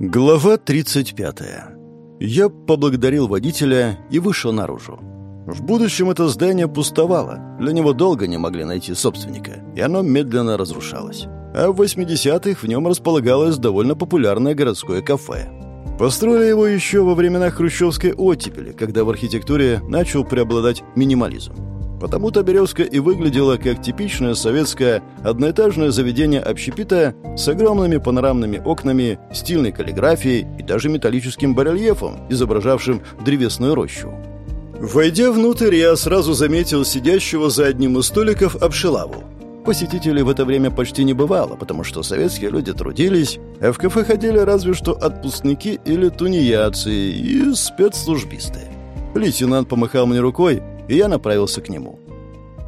Глава 35. Я поблагодарил водителя и вышел наружу. В будущем это здание пустовало, для него долго не могли найти собственника, и оно медленно разрушалось. А в 80-х в нем располагалось довольно популярное городское кафе. Построили его еще во времена хрущевской оттепели, когда в архитектуре начал преобладать минимализм. Потому-то «Березка» и выглядела как типичное советское одноэтажное заведение общепита с огромными панорамными окнами, стильной каллиграфией и даже металлическим барельефом, изображавшим древесную рощу. Войдя внутрь, я сразу заметил сидящего за одним из столиков Обшилаву. Посетителей в это время почти не бывало, потому что советские люди трудились, а в кафе ходили разве что отпускники или тунеядцы и спецслужбисты. Лейтенант помахал мне рукой, и я направился к нему.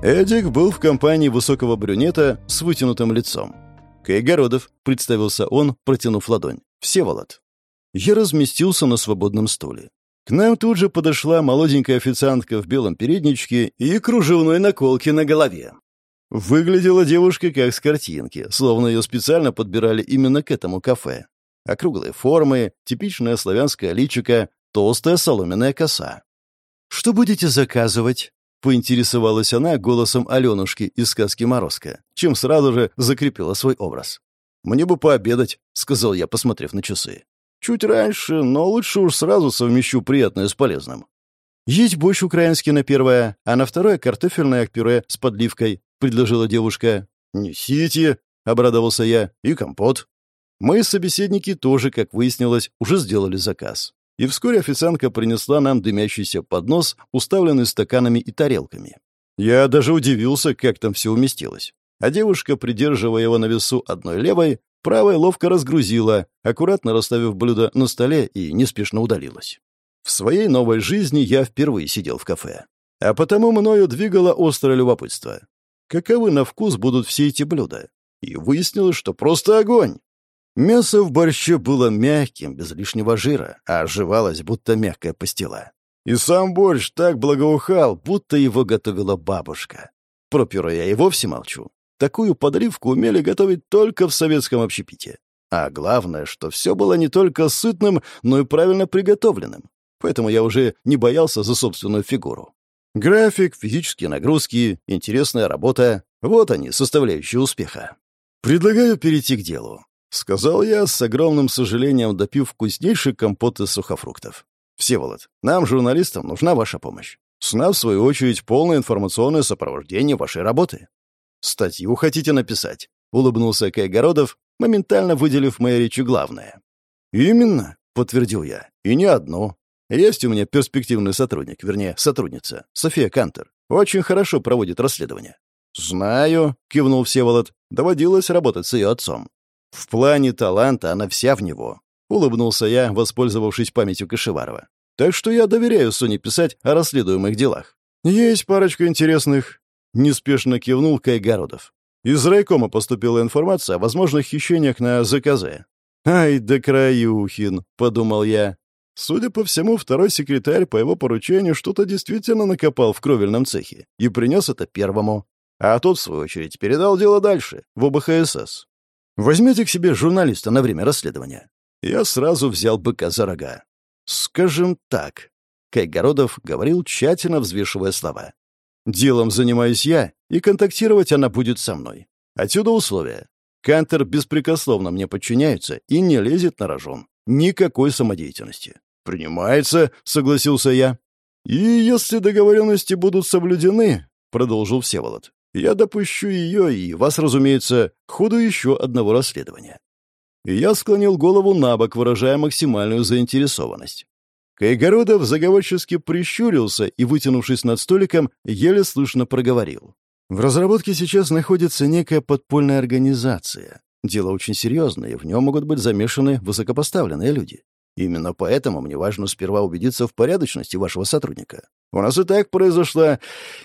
Эдик был в компании высокого брюнета с вытянутым лицом. «Кайгородов», — представился он, протянув ладонь. «Всеволод». Я разместился на свободном стуле. К нам тут же подошла молоденькая официантка в белом передничке и кружевной наколке на голове. Выглядела девушка как с картинки, словно ее специально подбирали именно к этому кафе. Округлые формы, типичная славянская личика, толстая соломенная коса. «Что будете заказывать?» — поинтересовалась она голосом Аленушки из сказки «Морозко», чем сразу же закрепила свой образ. «Мне бы пообедать», — сказал я, посмотрев на часы. «Чуть раньше, но лучше уж сразу совмещу приятное с полезным». «Есть борщ украинский на первое, а на второе картофельное пюре с подливкой», — предложила девушка. «Несите», — обрадовался я, — «и компот». Мои собеседники тоже, как выяснилось, уже сделали заказ и вскоре официантка принесла нам дымящийся поднос, уставленный стаканами и тарелками. Я даже удивился, как там все уместилось. А девушка, придерживая его на весу одной левой, правой ловко разгрузила, аккуратно расставив блюдо на столе и неспешно удалилась. В своей новой жизни я впервые сидел в кафе. А потому мною двигало острое любопытство. Каковы на вкус будут все эти блюда? И выяснилось, что просто огонь. Мясо в борще было мягким, без лишнего жира, а оживалось, будто мягкая пастила. И сам борщ так благоухал, будто его готовила бабушка. Про пюре я и вовсе молчу. Такую подливку умели готовить только в советском общепите. А главное, что все было не только сытным, но и правильно приготовленным. Поэтому я уже не боялся за собственную фигуру. График, физические нагрузки, интересная работа — вот они, составляющие успеха. Предлагаю перейти к делу. — сказал я, с огромным сожалением допив вкуснейший компот из сухофруктов. «Всеволод, нам, журналистам, нужна ваша помощь. С нас, в свою очередь, полное информационное сопровождение вашей работы». «Статью хотите написать?» — улыбнулся Кайгородов, моментально выделив моей речи главное. «Именно», — подтвердил я, — «и не одно. Есть у меня перспективный сотрудник, вернее, сотрудница, София Кантер. Очень хорошо проводит расследование». «Знаю», — кивнул Всеволод, — доводилось работать с ее отцом. В плане таланта она вся в него. Улыбнулся я, воспользовавшись памятью Кашеварова. Так что я доверяю Соне писать о расследуемых делах. Есть парочка интересных. Неспешно кивнул Кайгородов. Из райкома поступила информация о возможных хищениях на ЗКЗ. «Ай да краюхин», — подумал я. Судя по всему, второй секретарь по его поручению что-то действительно накопал в кровельном цехе и принес это первому. А тот, в свою очередь, передал дело дальше, в ОБХСС. Возьмете к себе журналиста на время расследования. Я сразу взял быка за рога. Скажем так. Кайгородов говорил, тщательно взвешивая слова. Делом занимаюсь я, и контактировать она будет со мной. Отсюда условия. Кантер беспрекословно мне подчиняется и не лезет на рожон. Никакой самодеятельности. «Принимается», — согласился я. «И если договоренности будут соблюдены», — продолжил Всеволод, я допущу ее и вас, разумеется, к ходу еще одного расследования. я склонил голову на бок, выражая максимальную заинтересованность. Кайгородов заговорчески прищурился и, вытянувшись над столиком, еле слышно проговорил. В разработке сейчас находится некая подпольная организация. Дело очень серьезное, в нем могут быть замешаны высокопоставленные люди. Именно поэтому мне важно сперва убедиться в порядочности вашего сотрудника. У нас и так произошла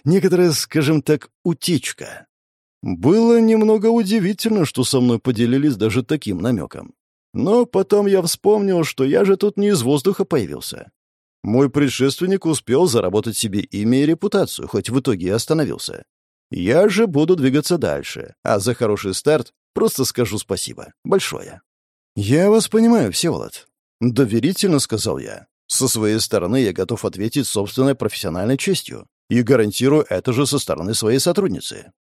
некоторая, скажем так, утечка. Было немного удивительно, что со мной поделились даже таким намеком. Но потом я вспомнил, что я же тут не из воздуха появился. Мой предшественник успел заработать себе имя и репутацию, хоть в итоге и остановился. Я же буду двигаться дальше, а за хороший старт просто скажу спасибо. Большое. «Я вас понимаю, Всеволод», — доверительно сказал я. «Со своей стороны я готов ответить собственной профессиональной честью и гарантирую это же со стороны своей сотрудницы.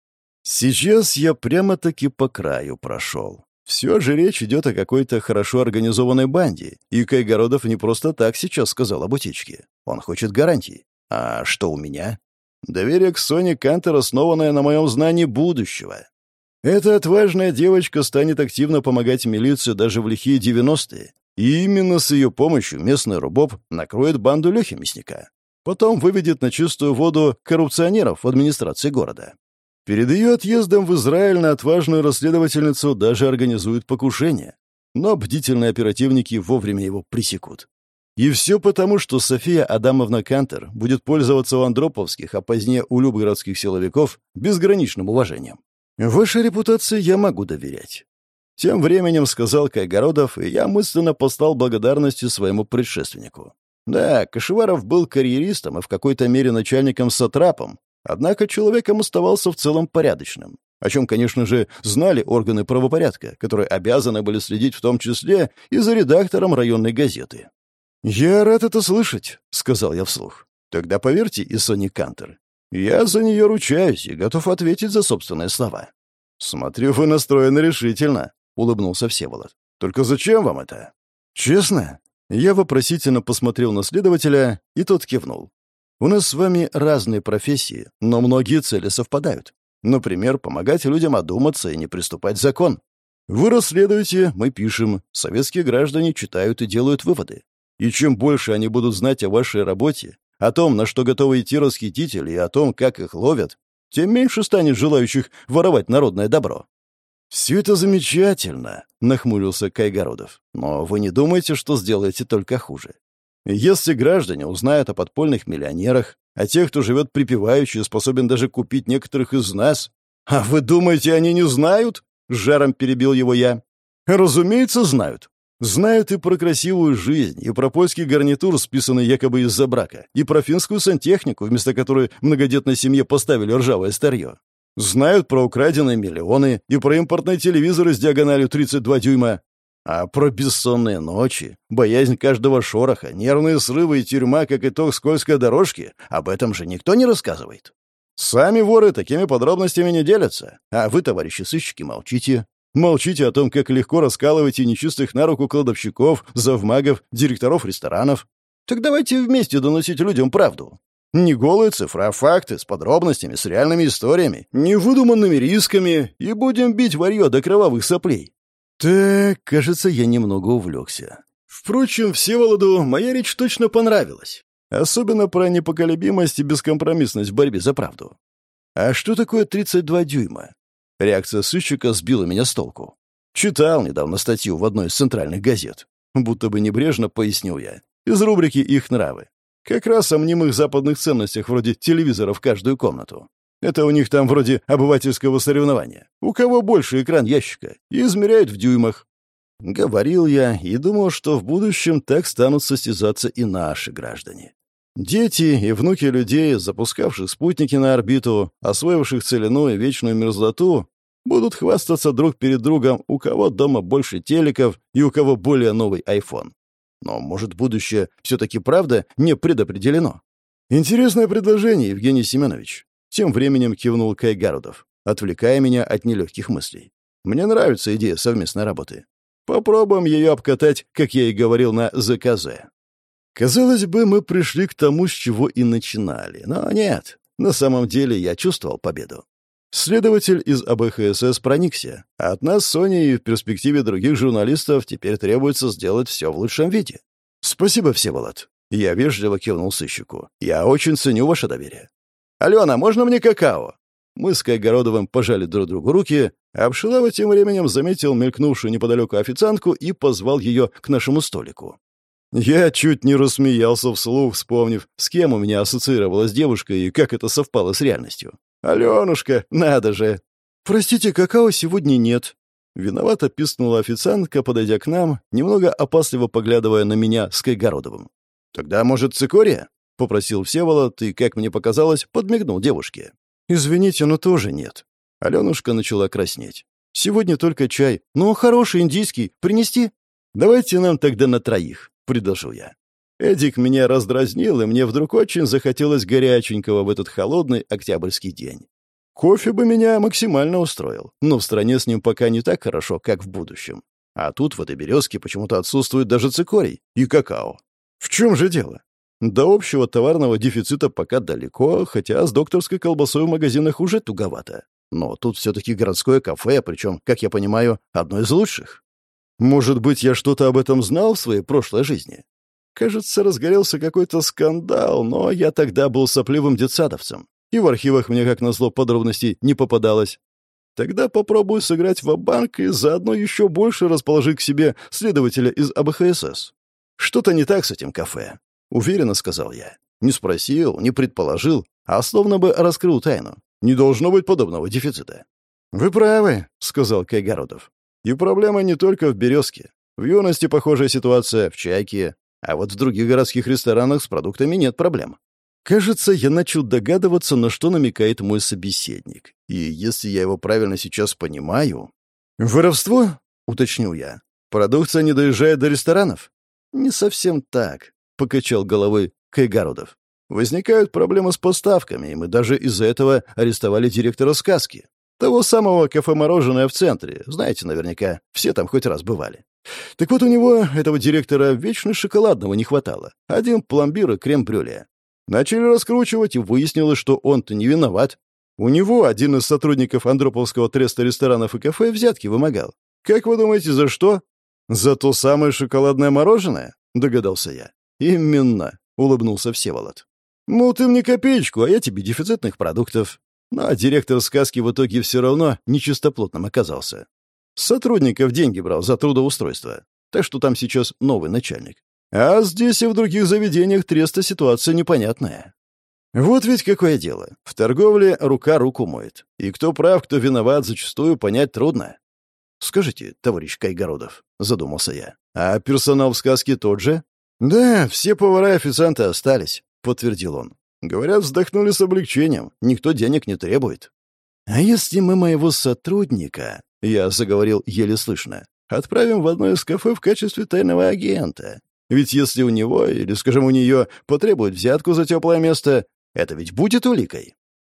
Сейчас я прямо-таки по краю прошел. Все же речь идет о какой-то хорошо организованной банде, и Кайгородов не просто так сейчас сказал об утечке. Он хочет гарантий. А что у меня? Доверие к Соне Кантер, основанное на моем знании будущего. Эта отважная девочка станет активно помогать милиции даже в лихие девяностые, и именно с ее помощью местный рубоб накроет банду Лехи Мясника. Потом выведет на чистую воду коррупционеров в администрации города. Перед ее отъездом в Израиль на отважную расследовательницу даже организуют покушение. Но бдительные оперативники вовремя его пресекут. И все потому, что София Адамовна Кантер будет пользоваться у андроповских, а позднее у любгородских силовиков безграничным уважением. Вашей репутации я могу доверять. Тем временем сказал Кайгородов, и я мысленно послал благодарности своему предшественнику. Да, Кашеваров был карьеристом и в какой-то мере начальником-сатрапом, однако человеком оставался в целом порядочным, о чем, конечно же, знали органы правопорядка, которые обязаны были следить в том числе и за редактором районной газеты. «Я рад это слышать», — сказал я вслух. «Тогда поверьте и Сони Кантер. Я за нее ручаюсь и готов ответить за собственные слова». «Смотрю, вы настроены решительно», — улыбнулся Всеволод. «Только зачем вам это?» «Честно?» Я вопросительно посмотрел на следователя, и тот кивнул. «У нас с вами разные профессии, но многие цели совпадают. Например, помогать людям одуматься и не приступать закон. Вы расследуете, мы пишем, советские граждане читают и делают выводы. И чем больше они будут знать о вашей работе, о том, на что готовы идти расхитители, и о том, как их ловят, тем меньше станет желающих воровать народное добро. «Все это замечательно», — нахмурился Кайгородов. «Но вы не думаете, что сделаете только хуже? Если граждане узнают о подпольных миллионерах, о тех, кто живет припеваючи и способен даже купить некоторых из нас... А вы думаете, они не знают?» — жаром перебил его я. «Разумеется, знают. Знают и про красивую жизнь, и про польский гарнитур, списанный якобы из-за брака, и про финскую сантехнику, вместо которой многодетной семье поставили ржавое старье. Знают про украденные миллионы и про импортные телевизоры с диагональю 32 дюйма. А про бессонные ночи, боязнь каждого шороха, нервные срывы и тюрьма как итог скользкой дорожки, об этом же никто не рассказывает. Сами воры такими подробностями не делятся, а вы, товарищи сыщики, молчите. Молчите о том, как легко раскалываете нечистых на руку кладовщиков, завмагов, директоров ресторанов. Так давайте вместе доносить людям правду. Не голые цифры, а факты с подробностями, с реальными историями, невыдуманными рисками, и будем бить варьё до кровавых соплей. Так, кажется, я немного увлекся. Впрочем, Всеволоду моя речь точно понравилась. Особенно про непоколебимость и бескомпромиссность в борьбе за правду. А что такое 32 дюйма? Реакция сыщика сбила меня с толку. Читал недавно статью в одной из центральных газет. Будто бы небрежно пояснил я. Из рубрики «Их нравы». Как раз о мнимых западных ценностях вроде телевизора в каждую комнату. Это у них там вроде обывательского соревнования. У кого больше экран ящика? И измеряют в дюймах. Говорил я и думал, что в будущем так станут состязаться и наши граждане. Дети и внуки людей, запускавших спутники на орбиту, освоивших целину и вечную мерзлоту, будут хвастаться друг перед другом, у кого дома больше телеков и у кого более новый iPhone. Но, может, будущее все-таки правда не предопределено? Интересное предложение, Евгений Семенович. Тем временем кивнул Кай Гарудов, отвлекая меня от нелегких мыслей. Мне нравится идея совместной работы. Попробуем ее обкатать, как я и говорил, на ЗКЗ. Казалось бы, мы пришли к тому, с чего и начинали. Но нет, на самом деле я чувствовал победу. Следователь из АБХСС проникся, а от нас, Сони и в перспективе других журналистов теперь требуется сделать все в лучшем виде. Спасибо, Всеволод. Я вежливо кивнул сыщику. Я очень ценю ваше доверие. «Алена, можно мне какао?» Мы с Кайгородовым пожали друг другу руки, а Обшилава тем временем заметил мелькнувшую неподалеку официантку и позвал ее к нашему столику. Я чуть не рассмеялся вслух, вспомнив, с кем у меня ассоциировалась девушка и как это совпало с реальностью. «Аленушка, надо же!» «Простите, какао сегодня нет». Виновато пискнула официантка, подойдя к нам, немного опасливо поглядывая на меня с Кайгородовым. «Тогда, может, цикория?» — попросил Всеволод и, как мне показалось, подмигнул девушке. «Извините, но тоже нет». Аленушка начала краснеть. «Сегодня только чай. Ну, хороший, индийский. Принести?» «Давайте нам тогда на троих», — предложил я. Эдик меня раздразнил, и мне вдруг очень захотелось горяченького в этот холодный октябрьский день. Кофе бы меня максимально устроил, но в стране с ним пока не так хорошо, как в будущем. А тут в этой березке почему-то отсутствует даже цикорий и какао. В чем же дело? До общего товарного дефицита пока далеко, хотя с докторской колбасой в магазинах уже туговато. Но тут все-таки городское кафе, причем, как я понимаю, одно из лучших. Может быть, я что-то об этом знал в своей прошлой жизни? Кажется, разгорелся какой-то скандал, но я тогда был сопливым детсадовцем, и в архивах мне, как назло, подробностей не попадалось. Тогда попробую сыграть в банк и заодно еще больше расположить к себе следователя из АБХСС. Что-то не так с этим кафе. Уверенно сказал я. Не спросил, не предположил, а словно бы раскрыл тайну. Не должно быть подобного дефицита. «Вы правы», — сказал Кайгородов. «И проблема не только в «Березке». В юности похожая ситуация в «Чайке», а вот в других городских ресторанах с продуктами нет проблем. Кажется, я начал догадываться, на что намекает мой собеседник. И если я его правильно сейчас понимаю... «Воровство?» — уточнил я. «Продукция не доезжает до ресторанов?» «Не совсем так», — покачал головой Кайгородов. «Возникают проблемы с поставками, и мы даже из-за этого арестовали директора сказки. Того самого кафе-мороженое в центре. Знаете, наверняка, все там хоть раз бывали. Так вот у него, этого директора, вечно шоколадного не хватало. Один пломбир и крем-брюле. Начали раскручивать, и выяснилось, что он-то не виноват. У него один из сотрудников Андроповского треста ресторанов и кафе взятки вымогал. Как вы думаете, за что? За то самое шоколадное мороженое? Догадался я. Именно, улыбнулся Всеволод. Ну, ты мне копеечку, а я тебе дефицитных продуктов. Но директор сказки в итоге все равно нечистоплотным оказался. Сотрудников деньги брал за трудоустройство. Так что там сейчас новый начальник. А здесь и в других заведениях треста ситуация непонятная. Вот ведь какое дело. В торговле рука руку моет. И кто прав, кто виноват, зачастую понять трудно. «Скажите, товарищ Кайгородов», — задумался я, — «а персонал в сказке тот же?» «Да, все повара и официанты остались», — подтвердил он. «Говорят, вздохнули с облегчением. Никто денег не требует». «А если мы моего сотрудника я заговорил еле слышно. «Отправим в одно из кафе в качестве тайного агента. Ведь если у него, или, скажем, у нее, потребуют взятку за теплое место, это ведь будет уликой».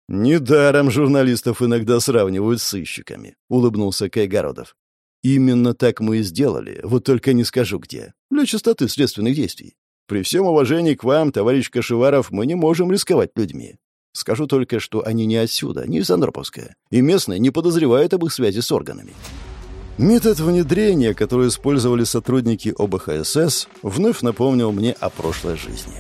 «Недаром журналистов иногда сравнивают с сыщиками», — улыбнулся Кайгородов. «Именно так мы и сделали, вот только не скажу где. Для чистоты следственных действий. При всем уважении к вам, товарищ Кашеваров, мы не можем рисковать людьми. Скажу только, что они не отсюда, не из Андроповска, и местные не подозревают об их связи с органами. Метод внедрения, который использовали сотрудники ОБХСС, вновь напомнил мне о прошлой жизни.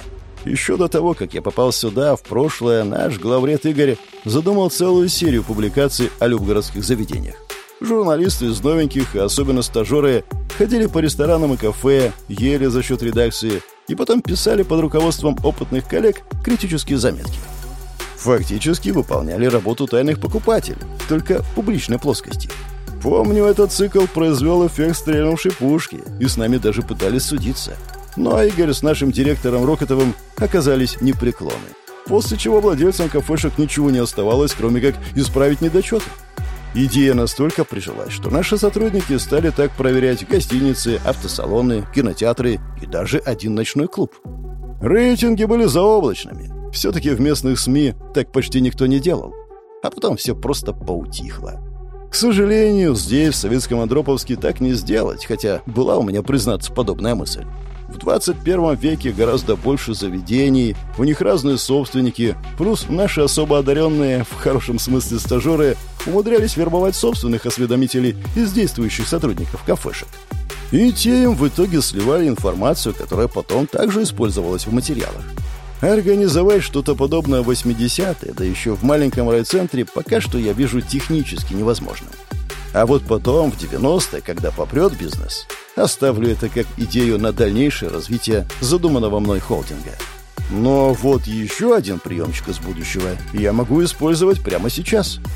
Еще до того, как я попал сюда, в прошлое, наш главред Игорь задумал целую серию публикаций о любгородских заведениях. Журналисты из новеньких, и особенно стажеры, ходили по ресторанам и кафе, ели за счет редакции и потом писали под руководством опытных коллег критические заметки фактически выполняли работу тайных покупателей, только в публичной плоскости. Помню, этот цикл произвел эффект стрельнувшей пушки, и с нами даже пытались судиться. Но Игорь с нашим директором Рокотовым оказались непреклонны. После чего владельцам кафешек ничего не оставалось, кроме как исправить недочеты. Идея настолько прижилась, что наши сотрудники стали так проверять гостиницы, автосалоны, кинотеатры и даже один ночной клуб. Рейтинги были заоблачными, все-таки в местных СМИ так почти никто не делал. А потом все просто поутихло. К сожалению, здесь, в советском Андроповске, так не сделать, хотя была у меня, признаться, подобная мысль. В 21 веке гораздо больше заведений, у них разные собственники, плюс наши особо одаренные, в хорошем смысле стажеры, умудрялись вербовать собственных осведомителей из действующих сотрудников кафешек. И те им в итоге сливали информацию, которая потом также использовалась в материалах. Организовать что-то подобное в 80-е, да еще в маленьком райцентре, пока что я вижу технически невозможным. А вот потом, в 90-е, когда попрет бизнес, оставлю это как идею на дальнейшее развитие задуманного мной холдинга. Но вот еще один приемчик из будущего я могу использовать прямо сейчас –